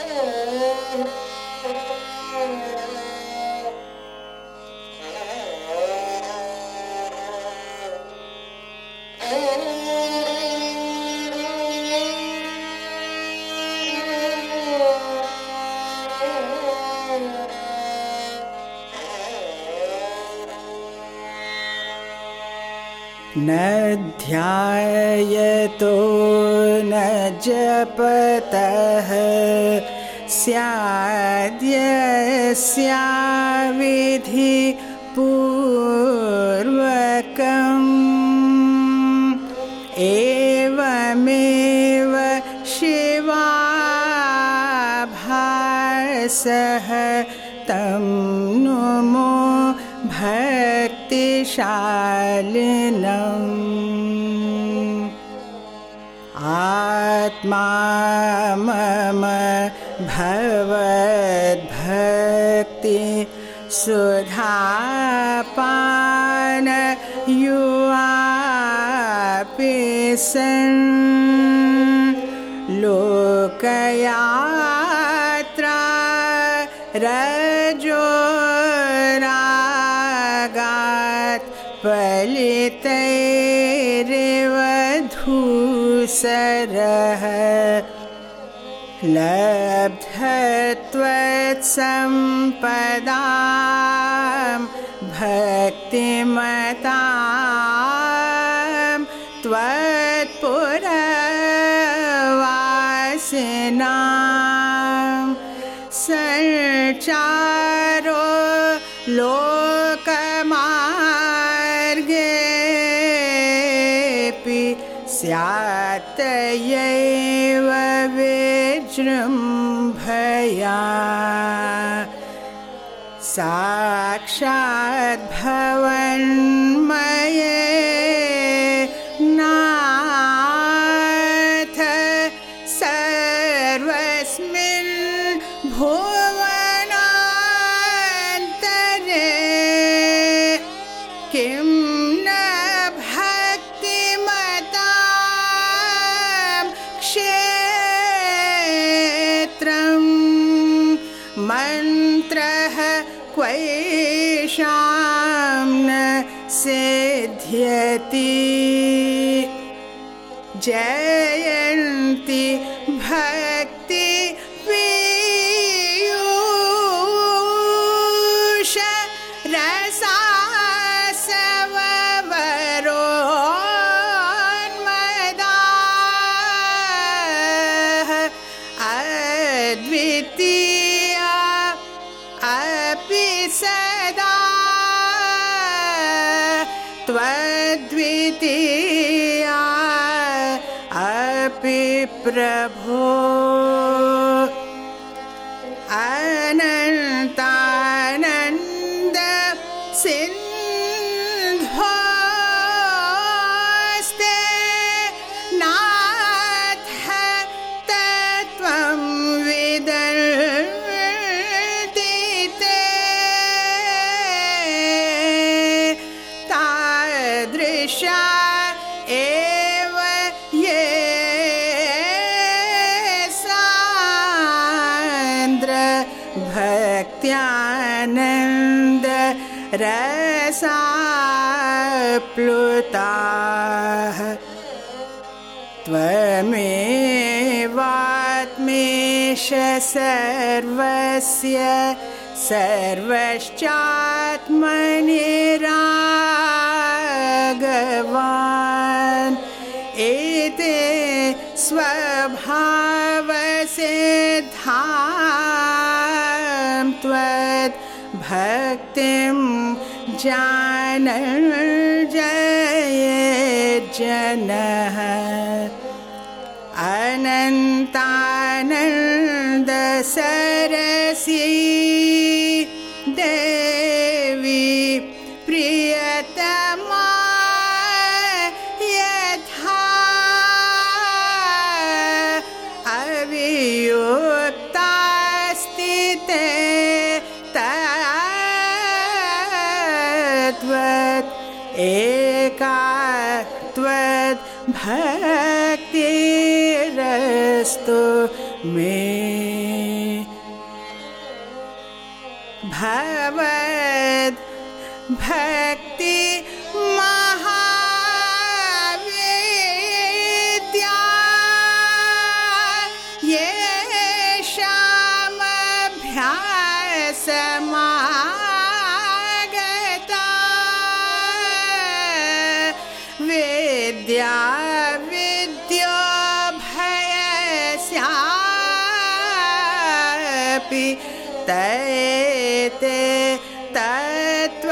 Oh, my God. न ध्यायतो न जपतः स्याद्यस्याविधि पूर्वकम्। एवमेव शिवाभासः भक्तिशालिनम् आत्मा मम भवद्भक्ति सुधापान युवापि सन्। लोकयात्रा पलितैरिवधूसरः भक्ति भक्तिमता स्यात्तयैव विजृम्भया। साक्षाद्भवन्मये क्वैषां न सिद्ध्यति। जयन्ति त्वद्वितीया अपि प्रभो भक्त्यानन्द रसाप्लुताः। त्वमेवात्मेश सर्वस्य सर्वश्चात्मनिरागवान् एते स्वभावसिद्धां भक्तिं जानर्जये जनः। अनन्तानन्दसरसि देवी प्रियतमा यथा अवियुक्तास्ति भक्ति रस्तु में। भवद भक्ति समागता विद्या तैते तत्त्ववेदिनः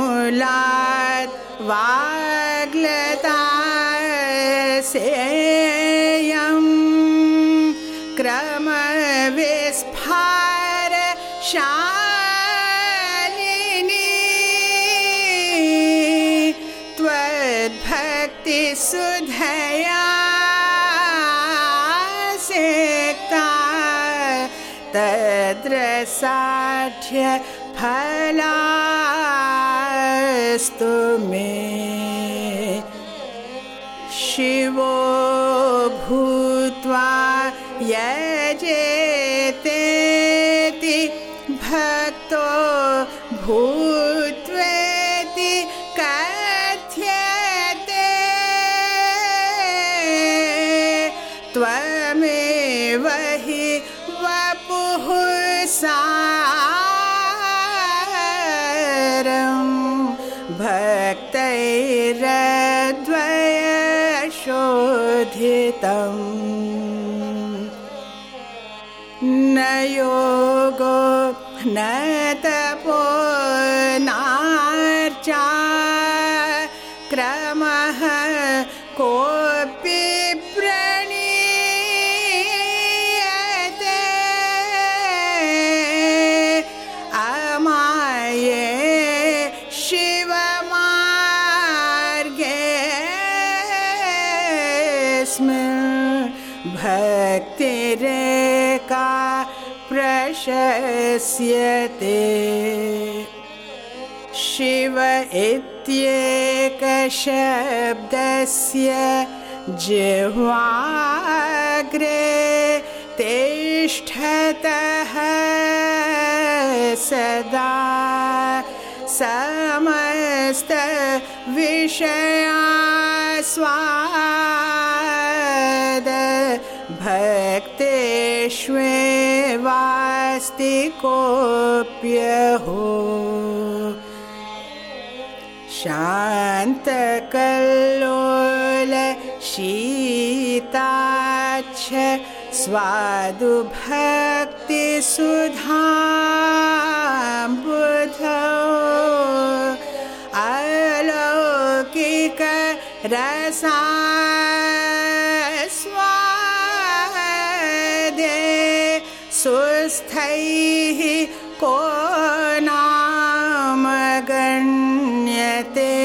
आमूलात् वाग्लतासेयं क्रमविस्फार शालिनी त्वद्भक्तिसुधया सेक्ता तद्रसाढ्य फलास्तु मे शिवो भूत्वा यजेतेति सारं भक्तैरद्वयशोधितम् न योगो न तपो नार्चा क्रमः शिवमार्गेऽस्मिन् भक्तिरेका प्रशस्यते। शिव इत्येकशब्दस्य जिह्वाग्रे तिष्ठतः सदा समस्तविषयास्वाद कोऽप्यहो शान्तकल्लोल शीताच्छ स्वादुभक्तिसुधाम्बुधौ। अलौकिक रसास्वादे सुस्थैः को नाम गण्यते।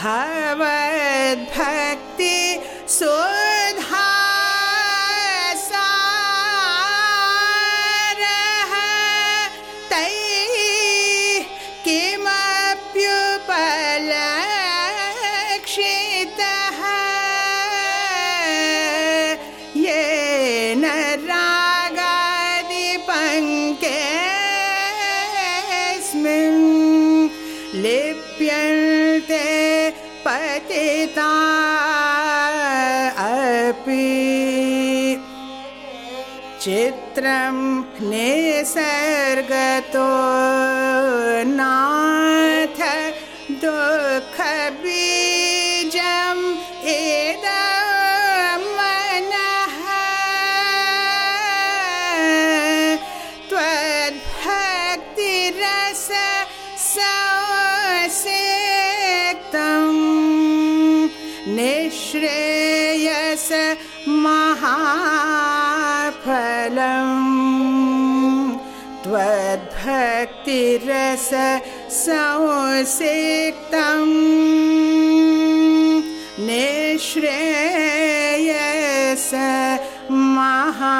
भवद्भक्ति सुधासारः चित्रं निसर्गतो नाथ दुःखबीजम् इदं मनः। त्वद्भक्तिरस संसेक्तं निःश्रेयस महाफलम् त्वद्भक्तिरस संसिक्तं निःश्रेयस महाफलम्